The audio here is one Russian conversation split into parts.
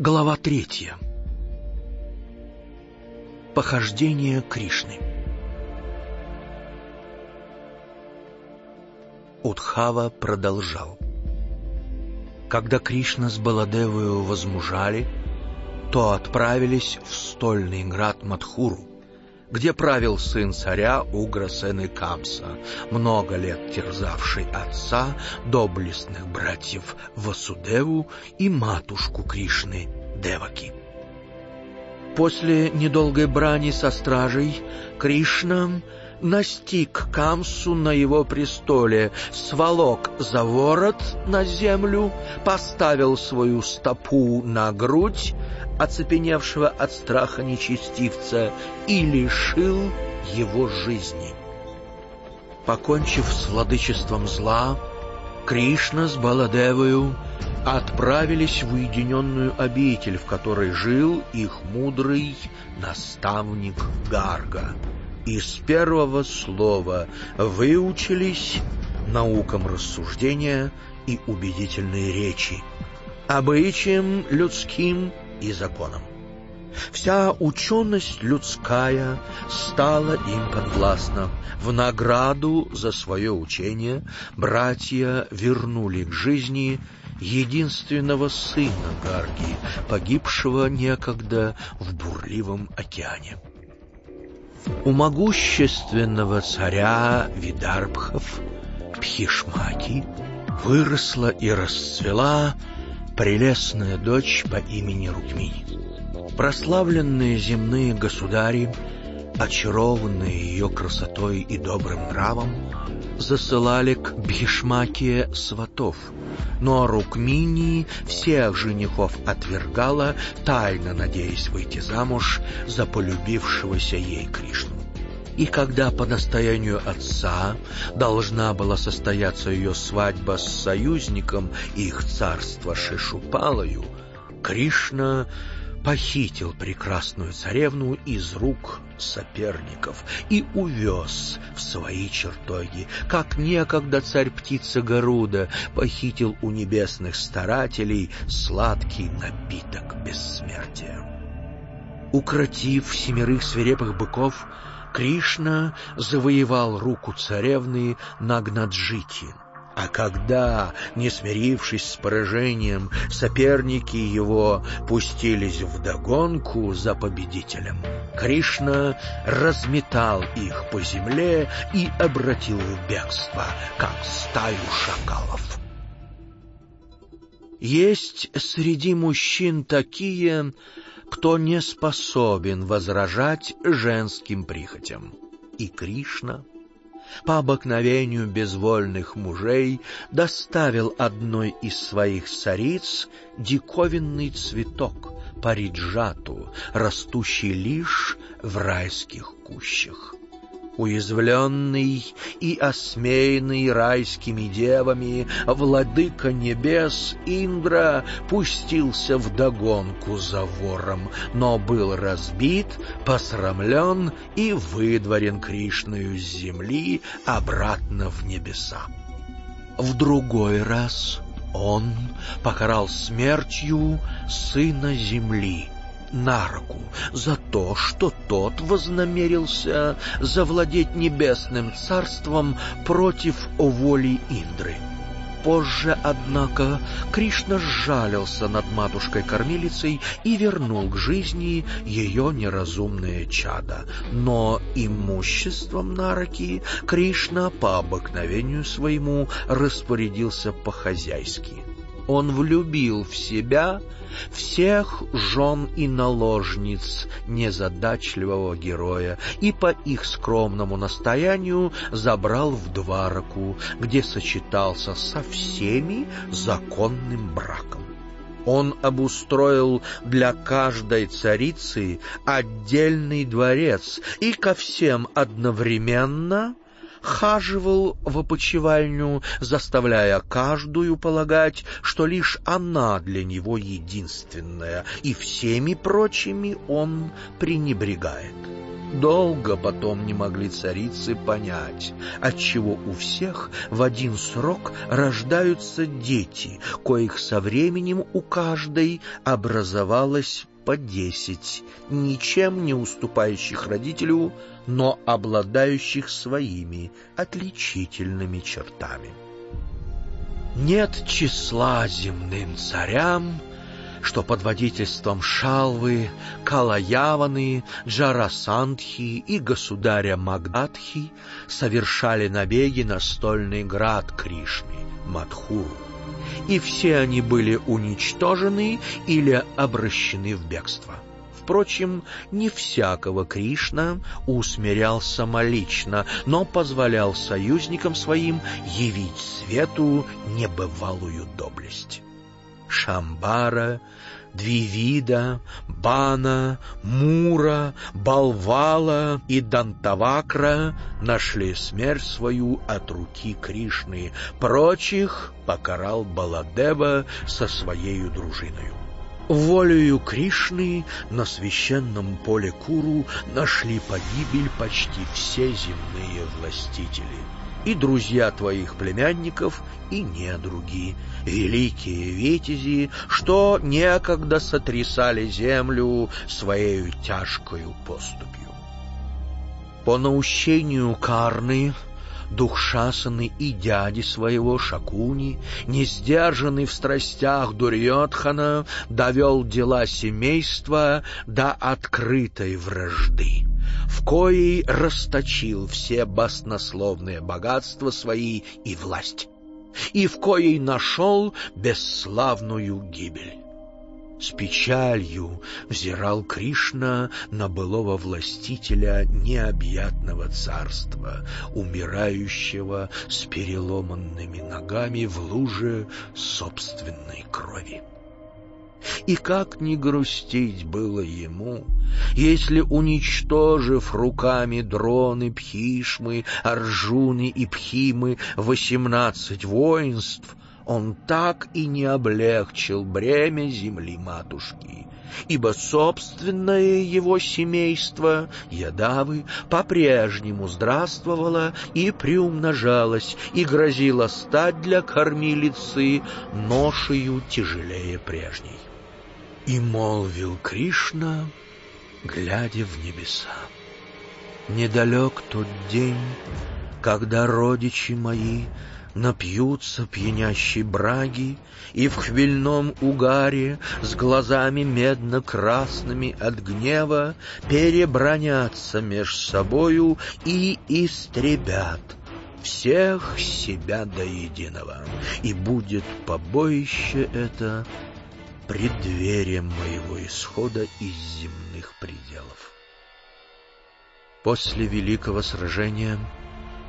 Глава третья. Похождение Кришны. Удхава продолжал. Когда Кришна с Баладевою возмужали, то отправились в стольный град Мадхуру, где правил сын царя Уграсены Камса, много лет терзавший отца, доблестных братьев Васудеву и матушку Кришны Деваки. После недолгой брани со стражей Кришна настиг Камсу на его престоле, сволок за ворот на землю, поставил свою стопу на грудь, оцепеневшего от страха нечестивца, и лишил его жизни. Покончив с владычеством зла, Кришна с Баладевою отправились в уединенную обитель, в которой жил их мудрый наставник Гарга. И с первого слова выучились наукам рассуждения и убедительной речи, обычаям людским и законам. Вся ученость людская стала им подвластна. В награду за свое учение братья вернули к жизни единственного сына Гарги, погибшего некогда в бурливом океане. У могущественного царя Видарбхов Пхишмаки выросла и расцвела прелестная дочь по имени Рукмини. Прославленные земные государи, очарованные ее красотой и добрым нравом, засылали к Бхишмаке сватов, но Рукмини всех женихов отвергала, тайно надеясь выйти замуж за полюбившегося ей Кришну. И когда по настоянию отца должна была состояться ее свадьба с союзником их царства Шишупалою, Кришна похитил прекрасную царевну из рук соперников и увез в свои чертоги, как некогда царь-птица Гаруда похитил у небесных старателей сладкий напиток бессмертия. Укротив семерых свирепых быков, Кришна завоевал руку царевны Нагнаджити. А когда, не смирившись с поражением, соперники его пустились в догонку за победителем, Кришна разметал их по земле и обратил в бегство, как стаю шакалов. Есть среди мужчин такие, кто не способен возражать женским прихотям. И Кришна по обыкновению безвольных мужей доставил одной из своих цариц диковинный цветок париджату, растущий лишь в райских кущах уязвленный и осмеянный райскими девами, владыка небес Индра пустился в догонку за вором, но был разбит, посрамлен и выдворен Кришною с земли обратно в небеса. В другой раз он покарал смертью сына земли — на руку за то, что тот вознамерился завладеть небесным царством против воли Индры. Позже, однако, Кришна сжалился над матушкой-кормилицей и вернул к жизни ее неразумное чадо. Но имуществом Нараки Кришна по обыкновению своему распорядился по-хозяйски. Он влюбил в себя всех жен и наложниц незадачливого героя и по их скромному настоянию забрал в Двараку, где сочетался со всеми законным браком. Он обустроил для каждой царицы отдельный дворец и ко всем одновременно хаживал в опочивальню, заставляя каждую полагать, что лишь она для него единственная, и всеми прочими он пренебрегает. Долго потом не могли царицы понять, отчего у всех в один срок рождаются дети, коих со временем у каждой образовалось по десять, ничем не уступающих родителю, но обладающих своими отличительными чертами. Нет числа земным царям, что под водительством Шалвы, Калаяваны, Джарасандхи и государя Магдадхи совершали набеги на стольный град Кришны, Мадхуру. И все они были уничтожены или обращены в бегство. Впрочем, не всякого Кришна усмирял самолично, но позволял союзникам своим явить свету небывалую доблесть. Шамбара, Двивида, Бана, Мура, Балвала и Дантавакра нашли смерть свою от руки Кришны, прочих покарал Баладева со своей дружиною. Волею Кришны на священном поле Куру нашли погибель почти все земные властители — и друзья твоих племянников, и недруги, великие витязи, что некогда сотрясали землю своею тяжкою поступью. По наущению Карны дух Шасаны и дяди своего Шакуни, не сдержанный в страстях Дурьотхана, довел дела семейства до открытой вражды в коей расточил все баснословные богатства свои и власть, и в коей нашел бесславную гибель. С печалью взирал Кришна на былого властителя необъятного царства, умирающего с переломанными ногами в луже собственной крови. И как не грустить было ему, если, уничтожив руками дроны, пхишмы, аржуны и пхимы восемнадцать воинств, он так и не облегчил бремя земли матушки, ибо собственное его семейство, Ядавы, по-прежнему здравствовало и приумножалось, и грозило стать для кормилицы ношею тяжелее прежней. И молвил Кришна, глядя в небеса. Недалек тот день, когда родичи мои напьются пьянящей браги и в хмельном угаре с глазами медно-красными от гнева перебронятся меж собою и истребят всех себя до единого, и будет побоище это преддверием моего исхода из земных пределов. После великого сражения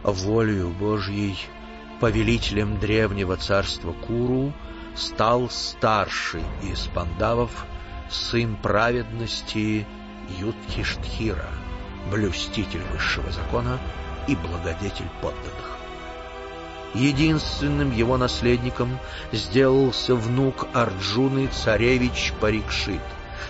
волею Божьей повелителем древнего царства Куру стал старший из пандавов, сын праведности Юдхиштхира, блюститель высшего закона и благодетель подданных. Единственным его наследником сделался внук Арджуны царевич Парикшит,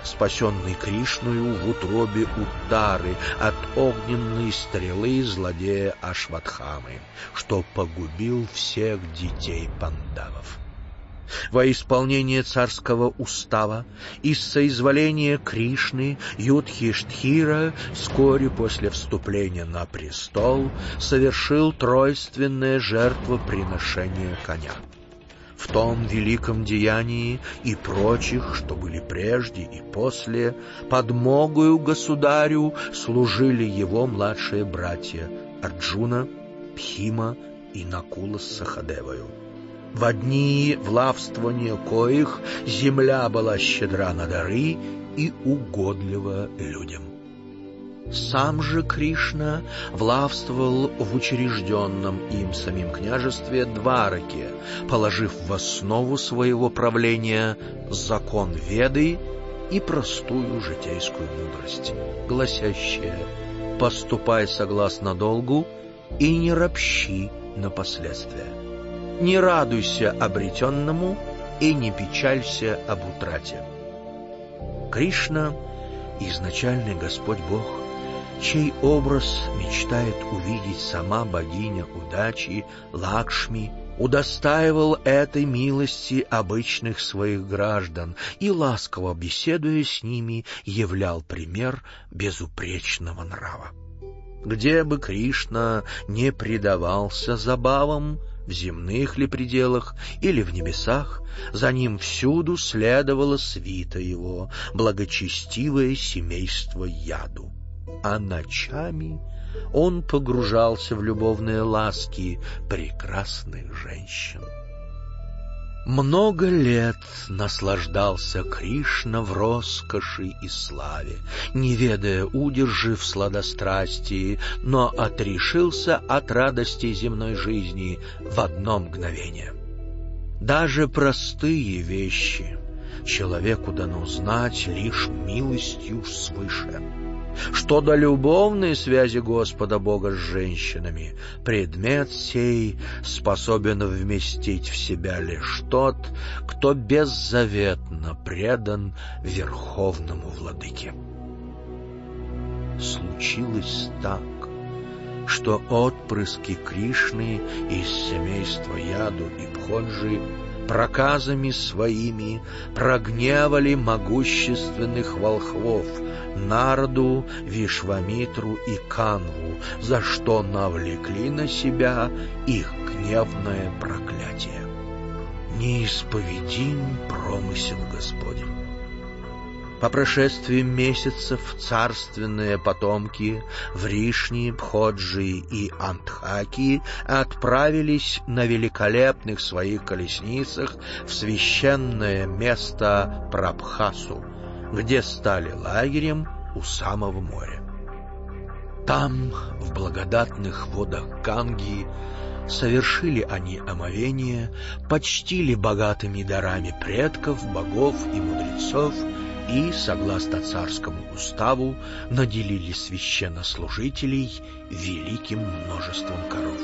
спасенный Кришною в утробе Уттары от огненной стрелы злодея Ашватхамы, что погубил всех детей пандавов во исполнение царского устава из соизволения Кришны Юдхиштхира вскоре после вступления на престол совершил тройственное жертвоприношение коня. В том великом деянии и прочих, что были прежде и после, подмогою государю служили его младшие братья Арджуна, Пхима и Накула с Сахадевою. В одни влавствования коих земля была щедра на дары и угодлива людям. Сам же Кришна влавствовал в учрежденном им самим княжестве Двараке, положив в основу своего правления закон Веды и простую житейскую мудрость, гласящая «поступай согласно долгу и не ропщи на последствия» не радуйся обретенному и не печалься об утрате. Кришна, изначальный Господь Бог, чей образ мечтает увидеть сама богиня удачи Лакшми, удостаивал этой милости обычных своих граждан и, ласково беседуя с ними, являл пример безупречного нрава. Где бы Кришна не предавался забавам, в земных ли пределах или в небесах, за ним всюду следовало свита его, благочестивое семейство яду. А ночами он погружался в любовные ласки прекрасных женщин. Много лет наслаждался Кришна в роскоши и славе, не ведая удержи в сладострастии, но отрешился от радости земной жизни в одно мгновение. Даже простые вещи человеку дано знать лишь милостью свыше что до любовной связи Господа Бога с женщинами, предмет сей способен вместить в себя лишь тот, кто беззаветно предан Верховному Владыке. Случилось так, что отпрыски Кришны из семейства Яду и Пходжи проказами своими прогневали могущественных волхвов Нарду, Вишвамитру и Канву, за что навлекли на себя их гневное проклятие. Неисповедим промысел Господень. По прошествии месяцев царственные потомки Вришни, Пходжи и Антхаки отправились на великолепных своих колесницах в священное место Прабхасу, где стали лагерем у самого моря. Там, в благодатных водах Ганги, совершили они омовение, почтили богатыми дарами предков, богов и мудрецов и, согласно царскому уставу, наделили священнослужителей великим множеством коров.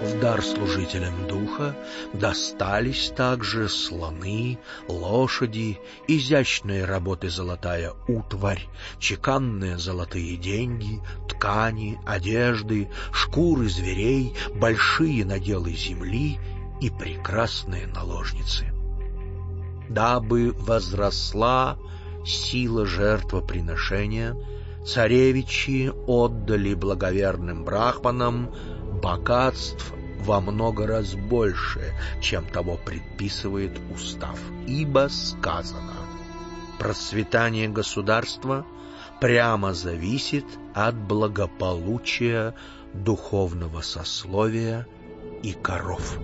В дар служителям духа достались также слоны, лошади, изящные работы золотая утварь, чеканные золотые деньги, ткани, одежды, шкуры зверей, большие наделы земли и прекрасные наложницы. Дабы возросла сила жертвоприношения, царевичи отдали благоверным брахманам богатств во много раз больше, чем того предписывает устав, ибо сказано «Процветание государства прямо зависит от благополучия духовного сословия и коров».